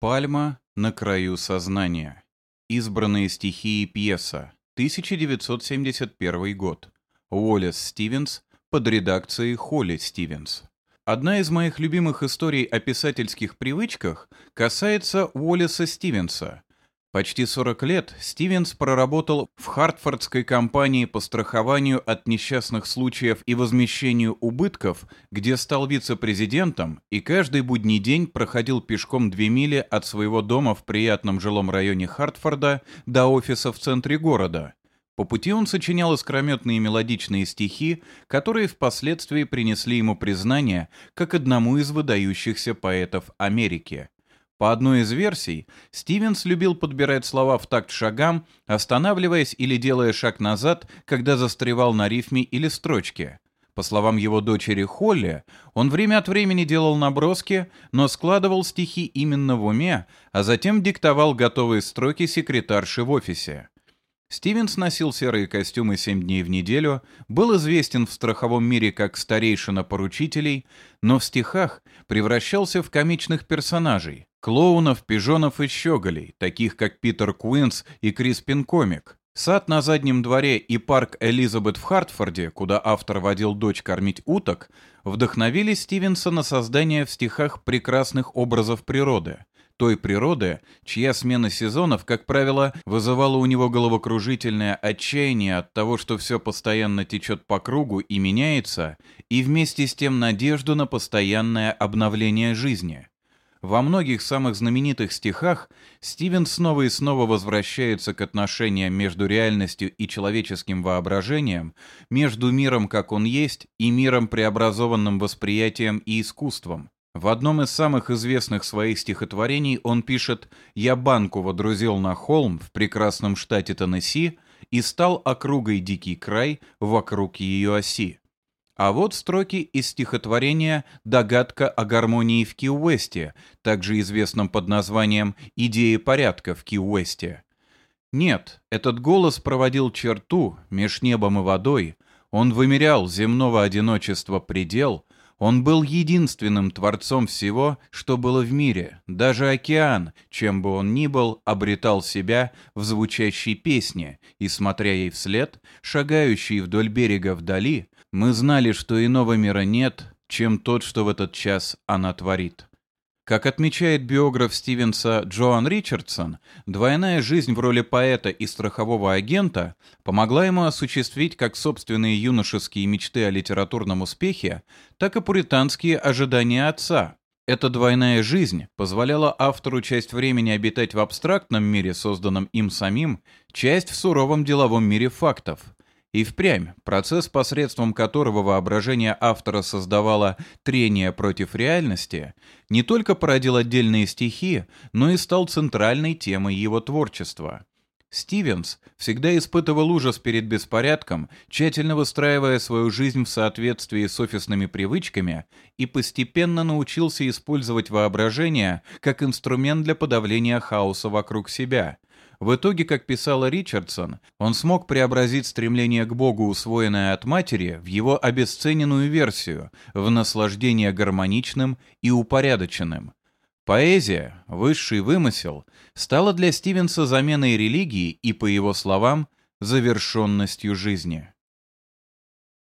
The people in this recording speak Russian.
Пальма на краю сознания. Избранные стихии пьеса. 1971 год. Уоллес Стивенс под редакцией Холли Стивенс. Одна из моих любимых историй о писательских привычках касается Уоллеса Стивенса, Почти 40 лет Стивенс проработал в Хартфордской компании по страхованию от несчастных случаев и возмещению убытков, где стал вице-президентом и каждый будний день проходил пешком две мили от своего дома в приятном жилом районе Хартфорда до офиса в центре города. По пути он сочинял искрометные мелодичные стихи, которые впоследствии принесли ему признание как одному из выдающихся поэтов Америки. По одной из версий, Стивенс любил подбирать слова в такт шагам, останавливаясь или делая шаг назад, когда застревал на рифме или строчке. По словам его дочери Холли, он время от времени делал наброски, но складывал стихи именно в уме, а затем диктовал готовые строки секретарши в офисе. Стивенс носил серые костюмы семь дней в неделю, был известен в страховом мире как старейшина поручителей, но в стихах превращался в комичных персонажей, клоунов, пижонов и щеголей, таких как Питер Куинс и Криспин Комик. Сад на заднем дворе и парк Элизабет в Хартфорде, куда автор водил дочь кормить уток, вдохновили Стивенса на создание в стихах прекрасных образов природы — той природы, чья смена сезонов, как правило, вызывала у него головокружительное отчаяние от того, что все постоянно течет по кругу и меняется, и вместе с тем надежду на постоянное обновление жизни. Во многих самых знаменитых стихах Стивен снова и снова возвращается к отношениям между реальностью и человеческим воображением, между миром, как он есть, и миром, преобразованным восприятием и искусством. В одном из самых известных своих стихотворений он пишет «Я банку водрузил на холм в прекрасном штате Теннесси и стал округой дикий край вокруг ее оси». А вот строки из стихотворения «Догадка о гармонии в Ки-Уэсте», также известном под названием «Идеи порядка в Ки-Уэсте». Нет, этот голос проводил черту меж небом и водой, он вымерял земного одиночества предел — он был единственным творцом всего, что было в мире. Даже океан, чем бы он ни был, обретал себя в звучащей песне, и, смотря ей вслед, шагающий вдоль берега вдали, мы знали, что иного мира нет, чем тот, что в этот час она творит. Как отмечает биограф Стивенса Джоан Ричардсон, двойная жизнь в роли поэта и страхового агента помогла ему осуществить как собственные юношеские мечты о литературном успехе, так и пуританские ожидания отца. Эта двойная жизнь позволяла автору часть времени обитать в абстрактном мире, созданном им самим, часть в суровом деловом мире фактов – и впрямь, процесс, посредством которого воображение автора создавало трение против реальности, не только породил отдельные стихи, но и стал центральной темой его творчества. Стивенс всегда испытывал ужас перед беспорядком, тщательно выстраивая свою жизнь в соответствии с офисными привычками и постепенно научился использовать воображение как инструмент для подавления хаоса вокруг себя – в итоге, как писала Ричардсон, он смог преобразить стремление к Богу, усвоенное от матери, в его обесцененную версию, в наслаждение гармоничным и упорядоченным. Поэзия, высший вымысел, стала для Стивенса заменой религии и, по его словам, завершенностью жизни.